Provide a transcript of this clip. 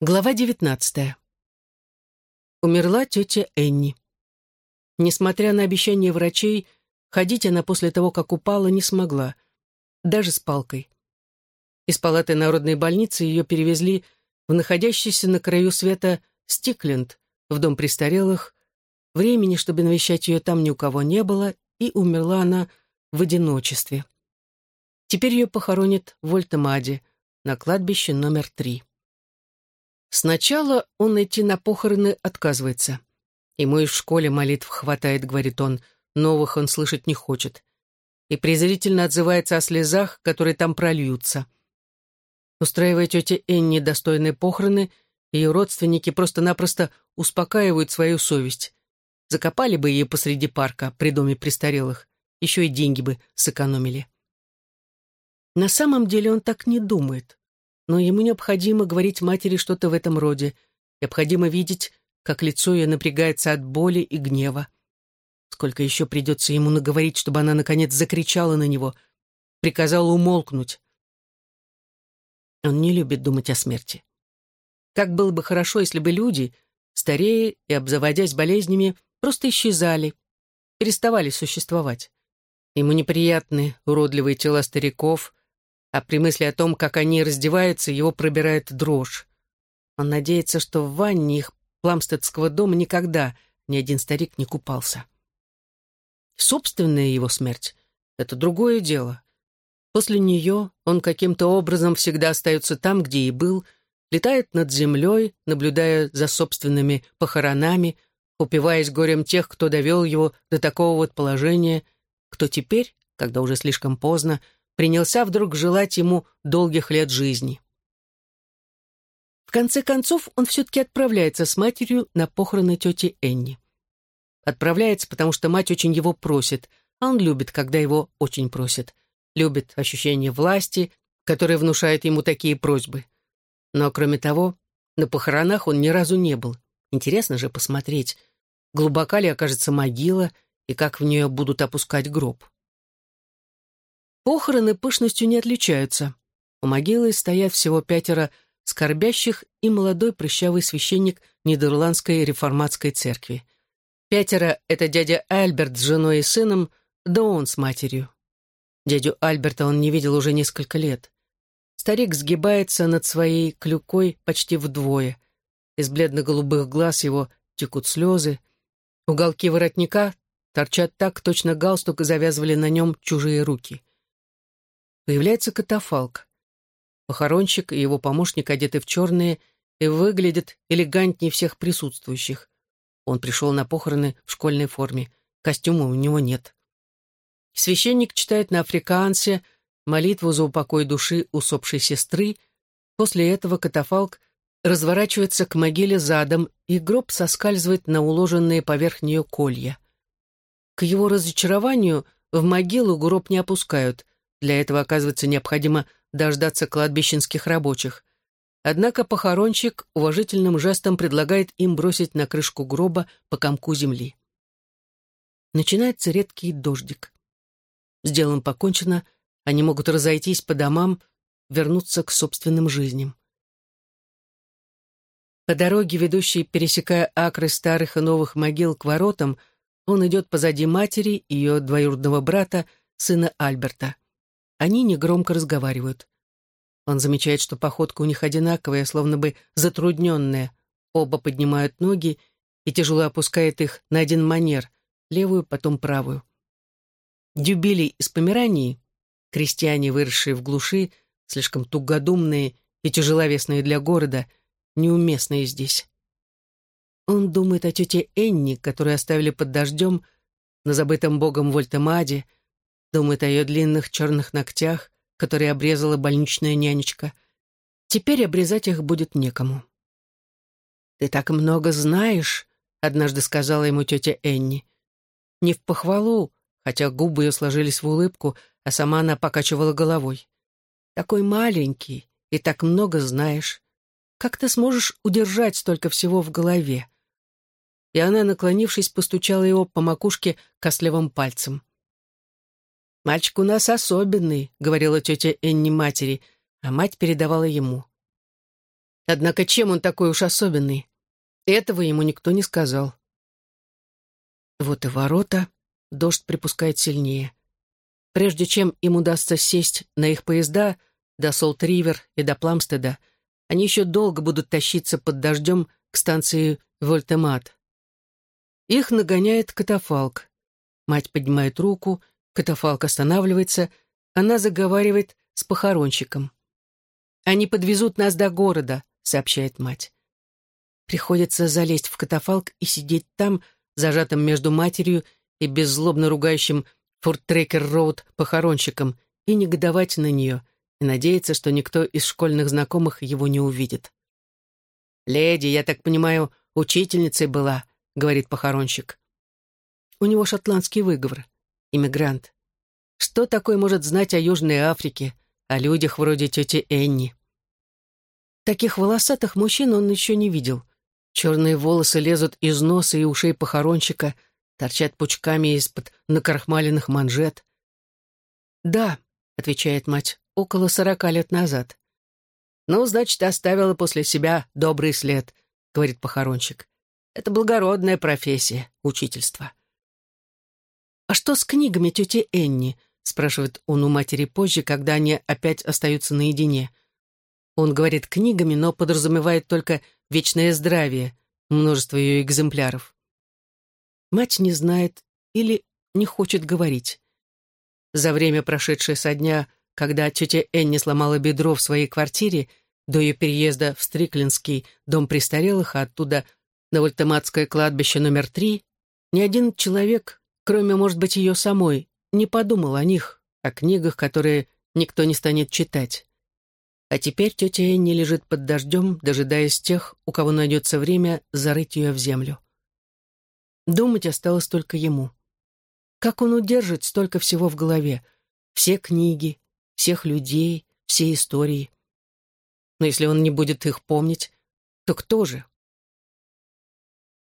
Глава девятнадцатая. Умерла тетя Энни. Несмотря на обещания врачей, ходить она после того, как упала, не смогла, даже с палкой. Из палаты народной больницы ее перевезли в находящийся на краю света Стикленд, в дом престарелых. Времени, чтобы навещать ее там ни у кого не было, и умерла она в одиночестве. Теперь ее похоронят в Вольтемаде, на кладбище номер три. Сначала он идти на похороны отказывается. Ему и в школе молитв хватает, говорит он, новых он слышать не хочет. И презрительно отзывается о слезах, которые там прольются. Устраивая тете Энни достойные похороны, ее родственники просто-напросто успокаивают свою совесть. Закопали бы ее посреди парка при доме престарелых, еще и деньги бы сэкономили. На самом деле он так не думает но ему необходимо говорить матери что-то в этом роде. Необходимо видеть, как лицо ее напрягается от боли и гнева. Сколько еще придется ему наговорить, чтобы она, наконец, закричала на него, приказала умолкнуть. Он не любит думать о смерти. Как было бы хорошо, если бы люди, старея и обзаводясь болезнями, просто исчезали, переставали существовать. Ему неприятны уродливые тела стариков, а при мысли о том, как они раздеваются, его пробирает дрожь. Он надеется, что в ванне их пламстедского дома никогда ни один старик не купался. Собственная его смерть — это другое дело. После нее он каким-то образом всегда остается там, где и был, летает над землей, наблюдая за собственными похоронами, упиваясь горем тех, кто довел его до такого вот положения, кто теперь, когда уже слишком поздно, принялся вдруг желать ему долгих лет жизни. В конце концов, он все-таки отправляется с матерью на похороны тети Энни. Отправляется, потому что мать очень его просит, а он любит, когда его очень просят. Любит ощущение власти, которое внушает ему такие просьбы. Но, кроме того, на похоронах он ни разу не был. Интересно же посмотреть, глубока ли окажется могила и как в нее будут опускать гроб. Похороны пышностью не отличаются. У могилы стоят всего пятеро скорбящих и молодой прыщавый священник Нидерландской реформатской церкви. Пятеро — это дядя Альберт с женой и сыном, да он с матерью. Дядю Альберта он не видел уже несколько лет. Старик сгибается над своей клюкой почти вдвое. Из бледно-голубых глаз его текут слезы. Уголки воротника торчат так, точно галстук завязывали на нем чужие руки. Появляется катафалк. Похоронщик и его помощник одеты в черные и выглядят элегантнее всех присутствующих. Он пришел на похороны в школьной форме. Костюма у него нет. Священник читает на африкансе молитву за упокой души усопшей сестры. После этого катафалк разворачивается к могиле задом, и гроб соскальзывает на уложенные поверх нее колья. К его разочарованию в могилу гроб не опускают, для этого, оказывается, необходимо дождаться кладбищенских рабочих. Однако похоронщик уважительным жестом предлагает им бросить на крышку гроба по комку земли. Начинается редкий дождик. С делом покончено, они могут разойтись по домам, вернуться к собственным жизням. По дороге, ведущей, пересекая акры старых и новых могил к воротам, он идет позади матери и ее двоюродного брата, сына Альберта. Они негромко разговаривают. Он замечает, что походка у них одинаковая, словно бы затрудненная. Оба поднимают ноги и тяжело опускает их на один манер, левую, потом правую. Дюбили из Померании, крестьяне, выросшие в глуши, слишком тугодумные и тяжеловесные для города, неуместные здесь. Он думает о тете Энни, которую оставили под дождем на забытом богом Вольтемаде, думает о ее длинных черных ногтях, которые обрезала больничная нянечка. Теперь обрезать их будет некому. «Ты так много знаешь», — однажды сказала ему тетя Энни. Не в похвалу, хотя губы ее сложились в улыбку, а сама она покачивала головой. «Такой маленький и так много знаешь. Как ты сможешь удержать столько всего в голове?» И она, наклонившись, постучала его по макушке костлевым пальцем. «Мальчик у нас особенный», — говорила тетя Энни матери, а мать передавала ему. Однако чем он такой уж особенный? Этого ему никто не сказал. Вот и ворота, дождь припускает сильнее. Прежде чем им удастся сесть на их поезда до Солт-Ривер и до Пламстеда, они еще долго будут тащиться под дождем к станции Вольтемат. Их нагоняет катафалк. Мать поднимает руку, катафалк останавливается, она заговаривает с похоронщиком. «Они подвезут нас до города», — сообщает мать. Приходится залезть в катафалк и сидеть там, зажатым между матерью и беззлобно ругающим Форт-Трекер-Роуд похоронщиком, и негодовать на нее, и надеяться, что никто из школьных знакомых его не увидит. «Леди, я так понимаю, учительницей была», — говорит похоронщик. У него шотландский выговор. Иммигрант. Что такое может знать о Южной Африке, о людях вроде тети Энни? Таких волосатых мужчин он еще не видел. Черные волосы лезут из носа и ушей похоронщика, торчат пучками из-под накрахмаленных манжет. «Да», — отвечает мать, — «около сорока лет назад». «Ну, значит, оставила после себя добрый след», — говорит похоронщик. «Это благородная профессия, учительство». «А что с книгами тети Энни?» — спрашивает он у матери позже, когда они опять остаются наедине. Он говорит «книгами», но подразумевает только «вечное здравие», множество ее экземпляров. Мать не знает или не хочет говорить. За время, прошедшее со дня, когда тетя Энни сломала бедро в своей квартире, до ее переезда в Стриклинский дом престарелых, а оттуда на Вольтематское кладбище номер три, ни один человек, кроме, может быть, ее самой, не подумал о них, о книгах, которые никто не станет читать. А теперь тетя Энни лежит под дождем, дожидаясь тех, у кого найдется время зарыть ее в землю. Думать осталось только ему. Как он удержит столько всего в голове? Все книги, всех людей, все истории. Но если он не будет их помнить, то кто же?